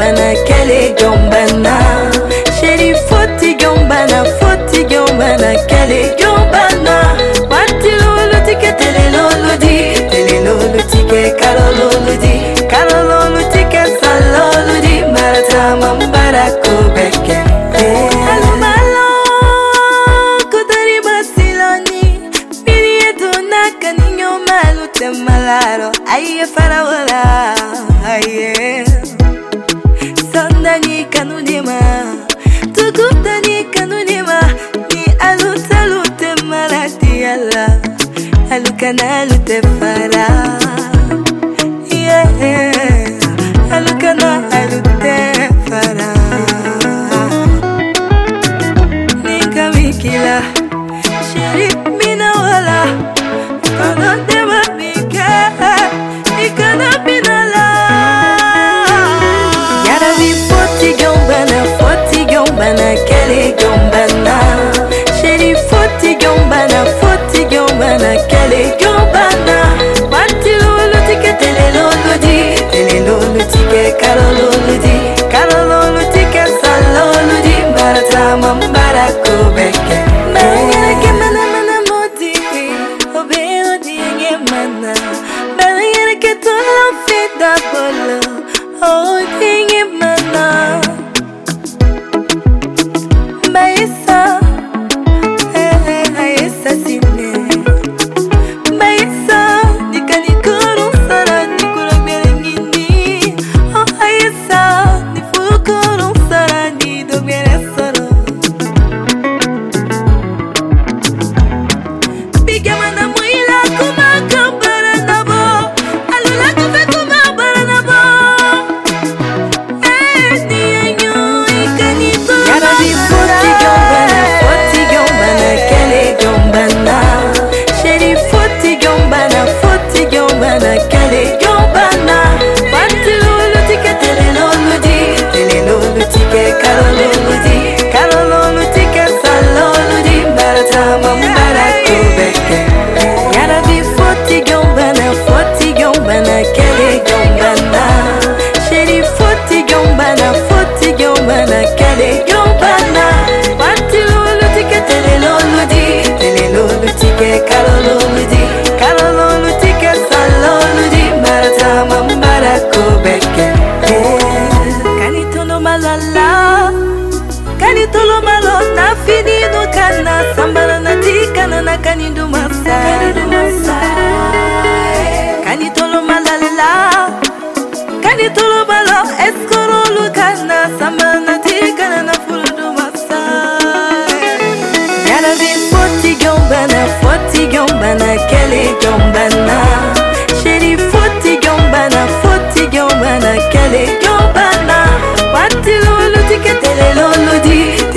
gombana kale gombana sheri foti gombana foti gombana kale gombana wati lolo tike tele lolo di. Tele lolo tike kalo lolo di. Kalo lolo tike sal lolo di. Marata mambara ko beke. Malaro, ahí es para volar, ahí es. alukanalo tefala yeah alukana alutefala ningamikila sheri malo na finino kana sambala na tikana na kanidu masa kani tolo malala kani tolo malo eskorolu kana sambala na tikana na fuludu masa yala bi foti gombana foti gombana kele gombana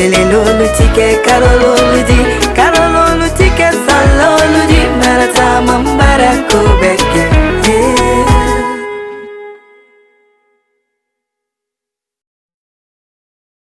Lele lulu tike karolulu di